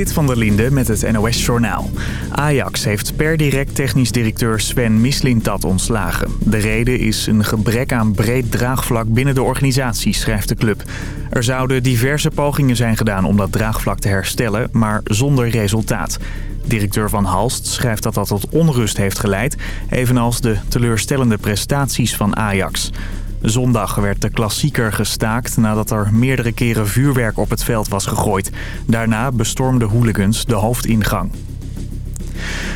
Zit van der Linde met het NOS-journaal. Ajax heeft per direct technisch directeur Sven Mislintat ontslagen. De reden is een gebrek aan breed draagvlak binnen de organisatie, schrijft de club. Er zouden diverse pogingen zijn gedaan om dat draagvlak te herstellen, maar zonder resultaat. Directeur Van Halst schrijft dat dat tot onrust heeft geleid... evenals de teleurstellende prestaties van Ajax. Zondag werd de klassieker gestaakt nadat er meerdere keren vuurwerk op het veld was gegooid. Daarna bestormden hooligans de hoofdingang.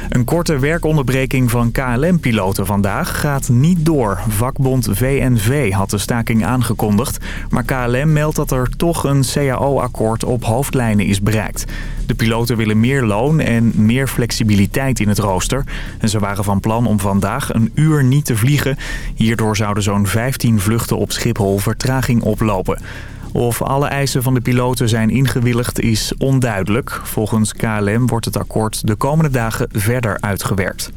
Een korte werkonderbreking van KLM-piloten vandaag gaat niet door. Vakbond VNV had de staking aangekondigd. Maar KLM meldt dat er toch een CAO-akkoord op hoofdlijnen is bereikt. De piloten willen meer loon en meer flexibiliteit in het rooster. En ze waren van plan om vandaag een uur niet te vliegen. Hierdoor zouden zo'n 15 vluchten op Schiphol vertraging oplopen. Of alle eisen van de piloten zijn ingewilligd is onduidelijk. Volgens KLM wordt het akkoord de komende dagen verder uitgewerkt.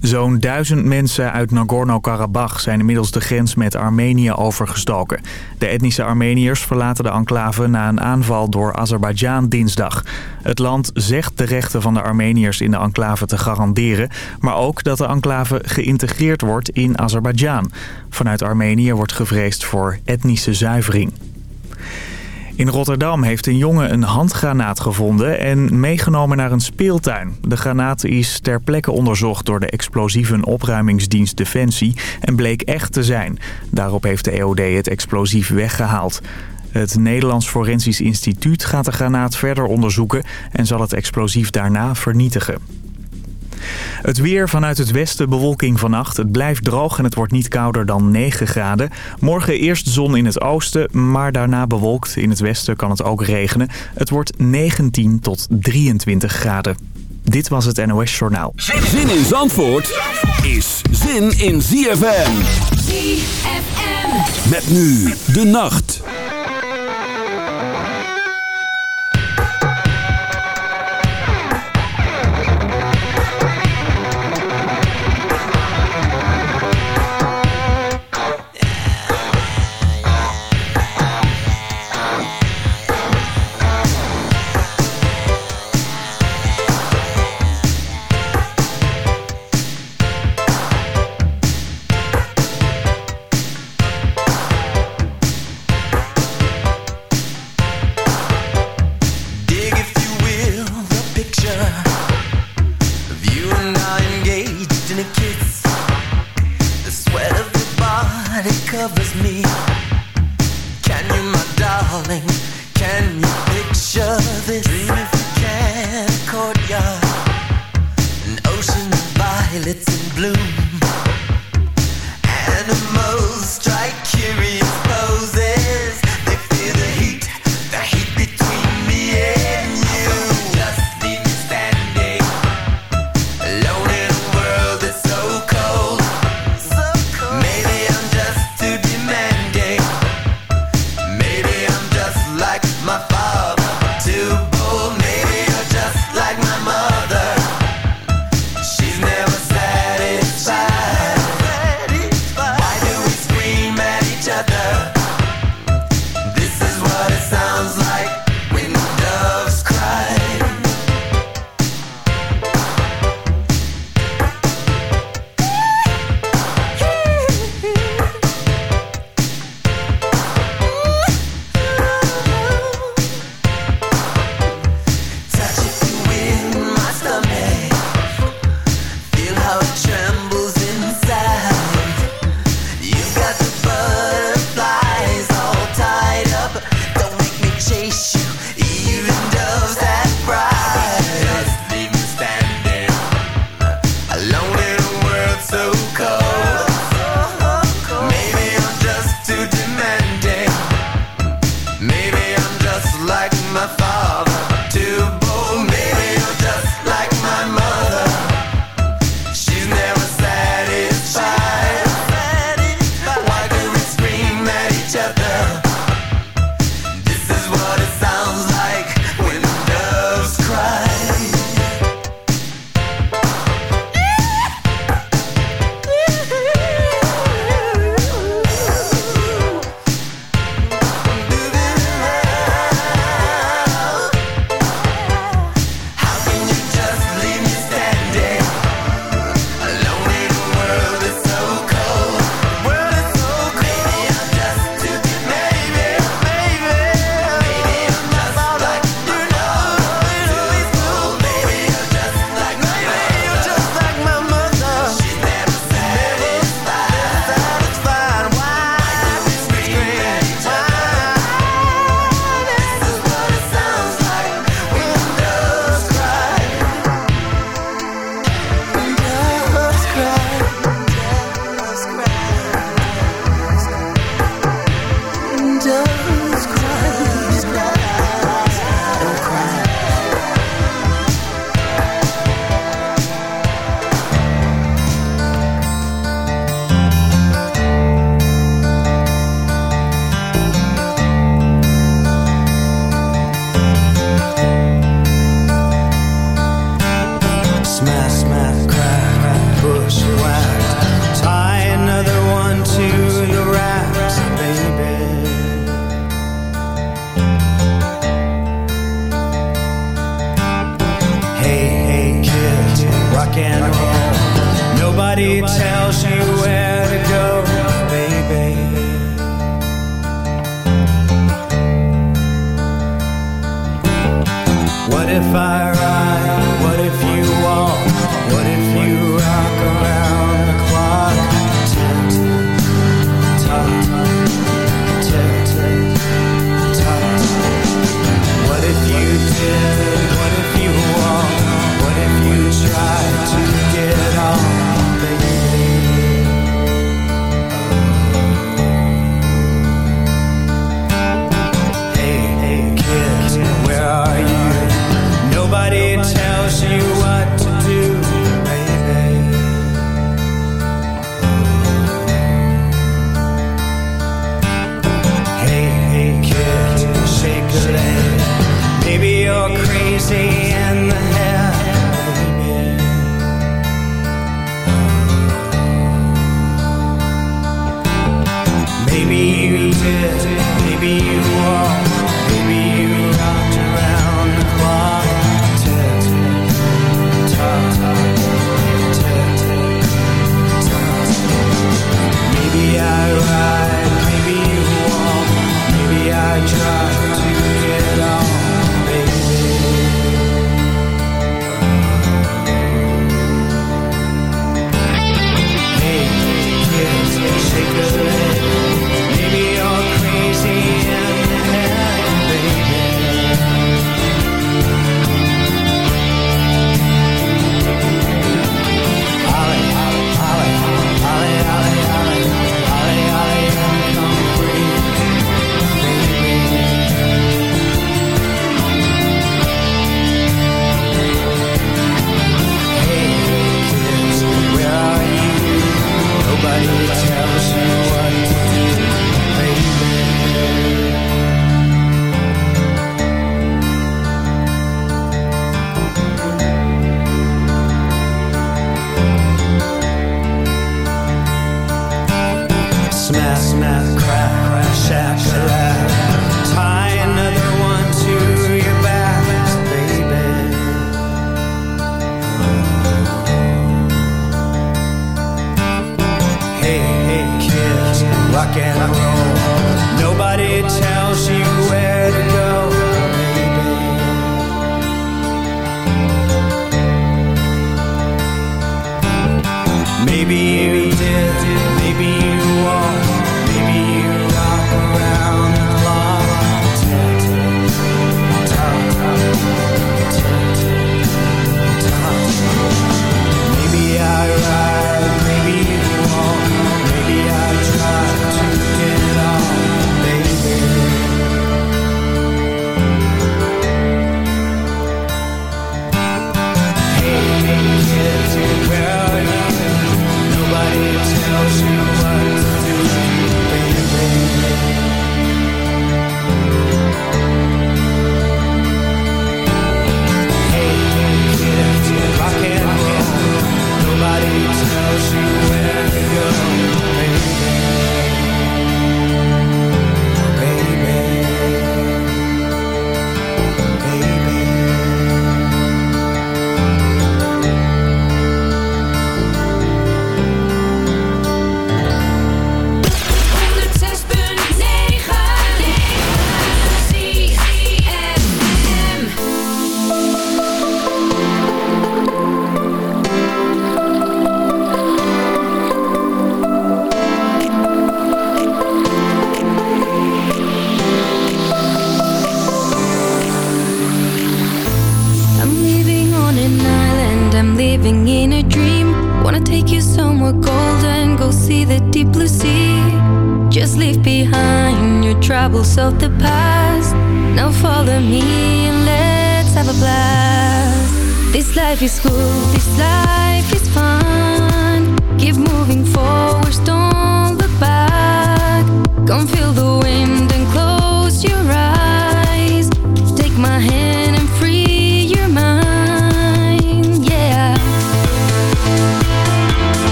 Zo'n duizend mensen uit Nagorno-Karabakh zijn inmiddels de grens met Armenië overgestoken. De etnische Armeniërs verlaten de enclave na een aanval door Azerbeidzjan dinsdag. Het land zegt de rechten van de Armeniërs in de enclave te garanderen... maar ook dat de enclave geïntegreerd wordt in Azerbeidzjan. Vanuit Armenië wordt gevreesd voor etnische zuivering. In Rotterdam heeft een jongen een handgranaat gevonden en meegenomen naar een speeltuin. De granaat is ter plekke onderzocht door de explosieven opruimingsdienst Defensie en bleek echt te zijn. Daarop heeft de EOD het explosief weggehaald. Het Nederlands Forensisch Instituut gaat de granaat verder onderzoeken en zal het explosief daarna vernietigen. Het weer vanuit het westen bewolking vannacht. Het blijft droog en het wordt niet kouder dan 9 graden. Morgen eerst zon in het oosten, maar daarna bewolkt. In het westen kan het ook regenen. Het wordt 19 tot 23 graden. Dit was het NOS Journaal. Zin in Zandvoort is zin in ZFM. ZFM. Met nu de nacht.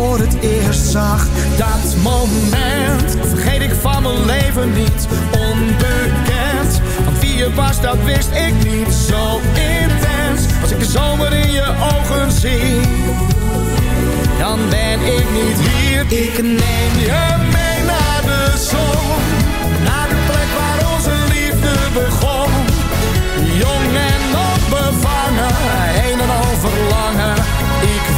Voor het eerst zag. Dat moment vergeet ik van mijn leven niet. Onbekend, van wie je was, dat wist ik niet. Zo intens, als ik de zomer in je ogen zie. Dan ben ik niet hier, ik neem je mee naar de zon. Naar de plek waar onze liefde begon.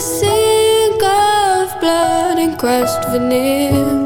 sink of blood and crushed veneer.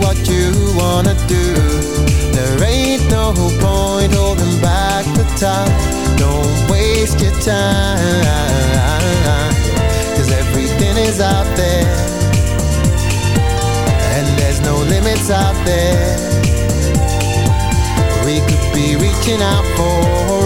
what you wanna do. There ain't no point holding back the time Don't waste your time. Cause everything is out there. And there's no limits out there. We could be reaching out for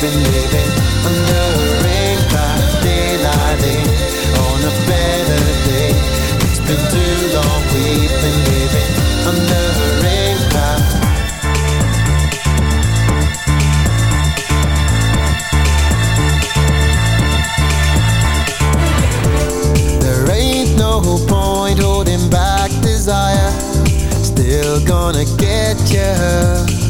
been living under a rain cloud, daylight on a better day. It's been too long, we've been living under a rain cloud. There ain't no point holding back desire. Still gonna get you.